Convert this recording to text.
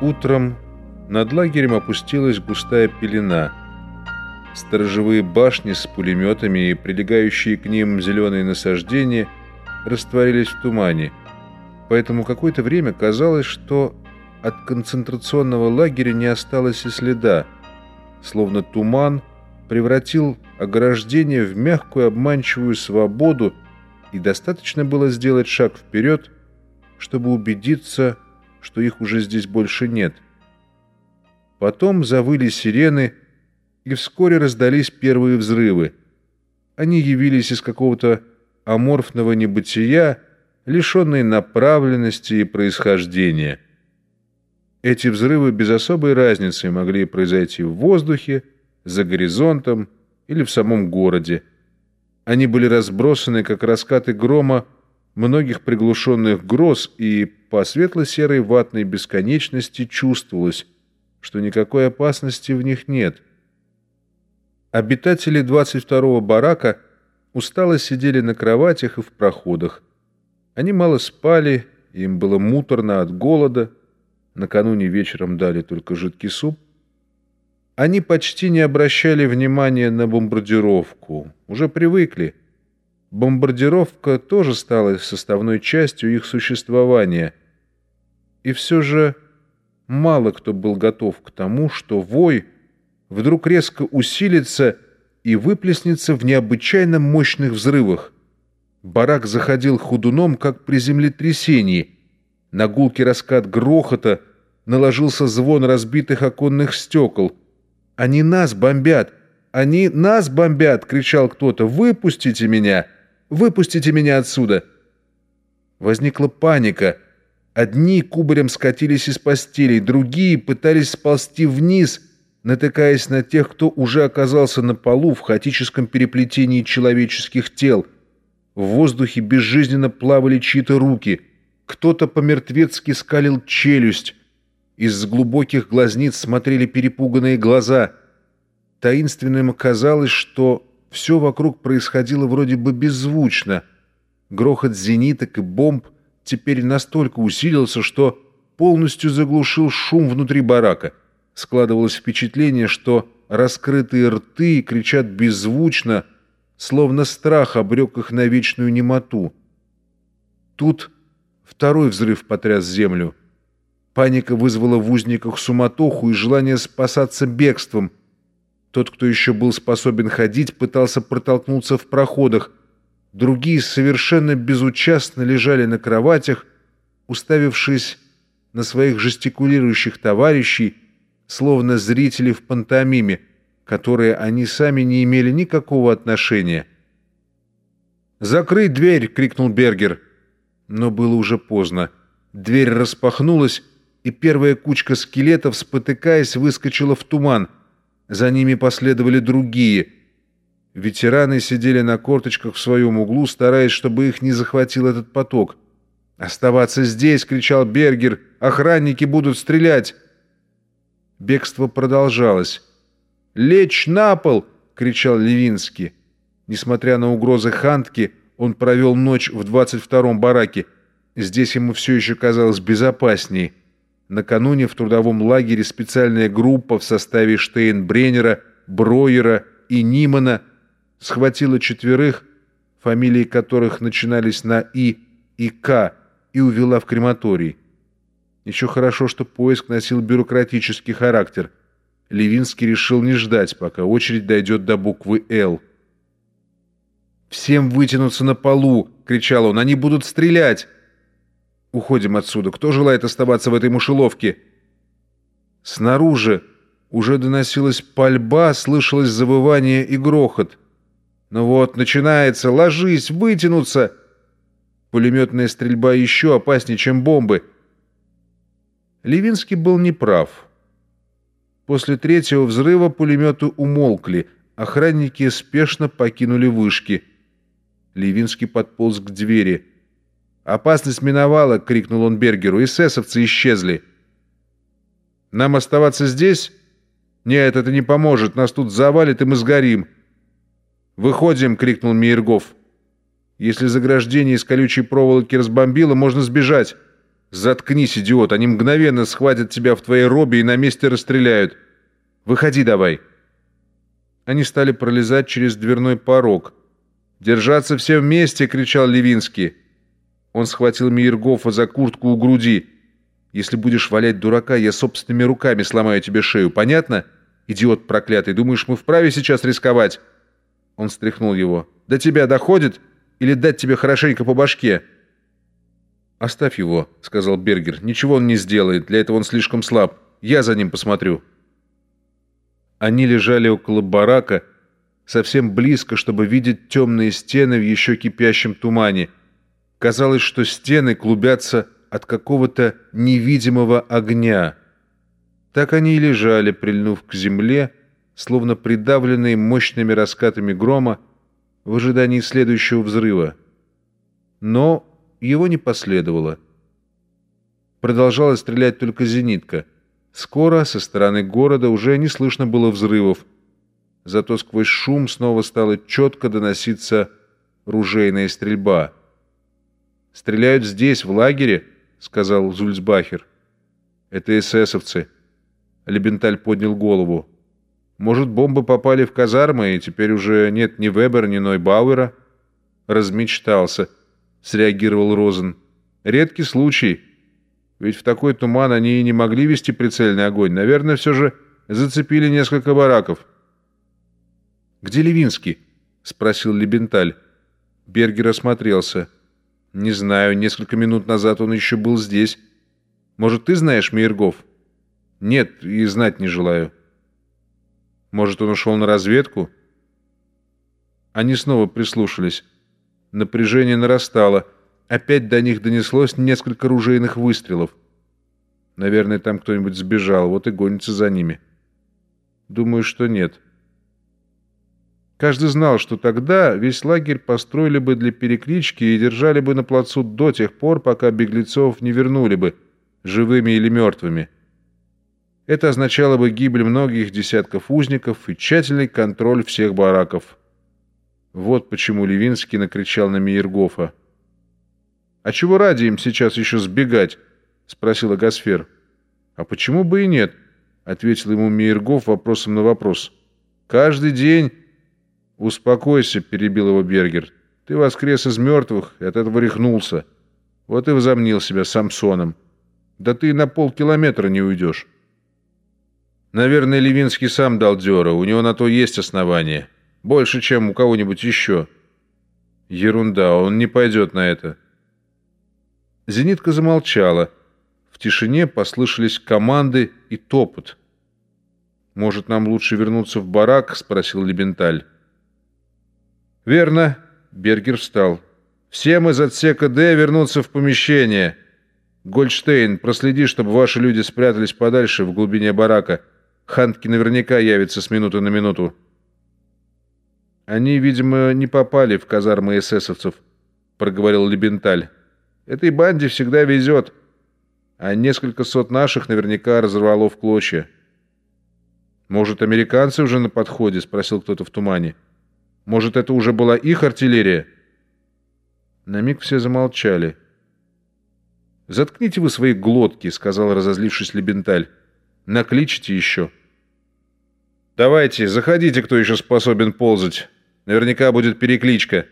Утром над лагерем опустилась густая пелена. Сторожевые башни с пулеметами и прилегающие к ним зеленые насаждения растворились в тумане. Поэтому какое-то время казалось, что от концентрационного лагеря не осталось и следа, словно туман превратил ограждение в мягкую обманчивую свободу, и достаточно было сделать шаг вперед, чтобы убедиться, что их уже здесь больше нет. Потом завыли сирены, и вскоре раздались первые взрывы. Они явились из какого-то аморфного небытия, лишенные направленности и происхождения. Эти взрывы без особой разницы могли произойти в воздухе, за горизонтом или в самом городе. Они были разбросаны, как раскаты грома, многих приглушенных гроз, и по светло-серой ватной бесконечности чувствовалось, что никакой опасности в них нет. Обитатели 22-го барака устало сидели на кроватях и в проходах. Они мало спали, им было муторно от голода, накануне вечером дали только жидкий суп. Они почти не обращали внимания на бомбардировку, уже привыкли. Бомбардировка тоже стала составной частью их существования. И все же мало кто был готов к тому, что вой вдруг резко усилится и выплеснется в необычайно мощных взрывах. Барак заходил ходуном, как при землетрясении. На гулкий раскат грохота наложился звон разбитых оконных стекол — «Они нас бомбят! Они нас бомбят!» — кричал кто-то. «Выпустите меня! Выпустите меня отсюда!» Возникла паника. Одни кубарем скатились из постелей, другие пытались сползти вниз, натыкаясь на тех, кто уже оказался на полу в хаотическом переплетении человеческих тел. В воздухе безжизненно плавали чьи-то руки. Кто-то по-мертвецки скалил челюсть. Из глубоких глазниц смотрели перепуганные глаза. Таинственным казалось, что все вокруг происходило вроде бы беззвучно. Грохот зениток и бомб теперь настолько усилился, что полностью заглушил шум внутри барака. Складывалось впечатление, что раскрытые рты кричат беззвучно, словно страх обрек их на вечную немоту. Тут второй взрыв потряс землю. Паника вызвала в узниках суматоху и желание спасаться бегством. Тот, кто еще был способен ходить, пытался протолкнуться в проходах. Другие совершенно безучастно лежали на кроватях, уставившись на своих жестикулирующих товарищей, словно зрители в пантомиме, которые они сами не имели никакого отношения. «Закрыть дверь!» — крикнул Бергер. Но было уже поздно. Дверь распахнулась, и первая кучка скелетов, спотыкаясь, выскочила в туман. За ними последовали другие. Ветераны сидели на корточках в своем углу, стараясь, чтобы их не захватил этот поток. «Оставаться здесь!» — кричал Бергер. «Охранники будут стрелять!» Бегство продолжалось. «Лечь на пол!» — кричал Левинский. Несмотря на угрозы Хантки, он провел ночь в 22-м бараке. Здесь ему все еще казалось безопаснее. Накануне в трудовом лагере специальная группа в составе Штейнбреннера, Броера и Нимана схватила четверых, фамилии которых начинались на «И» и «К», и увела в крематорий. Еще хорошо, что поиск носил бюрократический характер. Левинский решил не ждать, пока очередь дойдет до буквы «Л». «Всем вытянуться на полу!» — кричал он. «Они будут стрелять!» Уходим отсюда. Кто желает оставаться в этой мышеловке?» Снаружи уже доносилась пальба, слышалось завывание и грохот. «Ну вот, начинается! Ложись! Вытянуться!» Пулеметная стрельба еще опаснее, чем бомбы. Левинский был неправ. После третьего взрыва пулеметы умолкли. Охранники спешно покинули вышки. Левинский подполз к двери. «Опасность миновала!» — крикнул он Бергеру. «Эсэсовцы исчезли!» «Нам оставаться здесь?» «Нет, это не поможет. Нас тут завалит, и мы сгорим!» «Выходим!» — крикнул Мейергов. «Если заграждение из колючей проволоки разбомбило, можно сбежать!» Заткнись, идиот, они мгновенно схватят тебя в твоей робе и на месте расстреляют. Выходи давай. Они стали пролезать через дверной порог. «Держаться все вместе!» — кричал Левинский. Он схватил Мейергофа за куртку у груди. «Если будешь валять дурака, я собственными руками сломаю тебе шею. Понятно? Идиот проклятый, думаешь, мы вправе сейчас рисковать?» Он стряхнул его. «До тебя доходит? Или дать тебе хорошенько по башке?» «Оставь его», — сказал Бергер. «Ничего он не сделает. Для этого он слишком слаб. Я за ним посмотрю». Они лежали около барака, совсем близко, чтобы видеть темные стены в еще кипящем тумане. Казалось, что стены клубятся от какого-то невидимого огня. Так они и лежали, прильнув к земле, словно придавленные мощными раскатами грома, в ожидании следующего взрыва. Но его не последовало. Продолжала стрелять только зенитка. Скоро со стороны города уже не слышно было взрывов, зато сквозь шум снова стала четко доноситься ружейная стрельба. «Стреляют здесь, в лагере», — сказал Зульцбахер. «Это эсэсовцы». Лебенталь поднял голову. «Может, бомбы попали в казармы, и теперь уже нет ни Вебера, ни Нойбауэра?» «Размечтался», — среагировал Розен. «Редкий случай. Ведь в такой туман они и не могли вести прицельный огонь. Наверное, все же зацепили несколько бараков». «Где Левинский?» — спросил Лебенталь. Бергер осмотрелся. «Не знаю, несколько минут назад он еще был здесь. Может, ты знаешь Мейергов?» «Нет, и знать не желаю». Может, он ушел на разведку? Они снова прислушались. Напряжение нарастало. Опять до них донеслось несколько ружейных выстрелов. Наверное, там кто-нибудь сбежал, вот и гонится за ними. Думаю, что нет. Каждый знал, что тогда весь лагерь построили бы для переклички и держали бы на плацу до тех пор, пока беглецов не вернули бы, живыми или мертвыми. Это означало бы гибель многих десятков узников и тщательный контроль всех бараков. Вот почему Левинский накричал на Мейергофа. «А чего ради им сейчас еще сбегать?» — спросила Гасфер. «А почему бы и нет?» — ответил ему Мейергоф вопросом на вопрос. «Каждый день...» «Успокойся», — перебил его Бергер. «Ты воскрес из мертвых и от этого рехнулся. Вот и возомнил себя Самсоном. Да ты на полкилометра не уйдешь». Наверное, Левинский сам дал дёра, у него на то есть основания. Больше, чем у кого-нибудь еще. Ерунда, он не пойдет на это. Зенитка замолчала. В тишине послышались команды и топот. «Может, нам лучше вернуться в барак?» — спросил Лебенталь. «Верно». Бергер встал. «Всем из отсека Д вернуться в помещение. Гольдштейн, проследи, чтобы ваши люди спрятались подальше в глубине барака». Хантки наверняка явится с минуты на минуту. Они, видимо, не попали в казармы эсэсовцев, проговорил Лебенталь. Этой банде всегда везет, а несколько сот наших наверняка разорвало в клочья. «Может, американцы уже на подходе?» — спросил кто-то в тумане. «Может, это уже была их артиллерия?» На миг все замолчали. «Заткните вы свои глотки», — сказал разозлившись Лебенталь. «Накличите еще». «Давайте, заходите, кто еще способен ползать. Наверняка будет перекличка».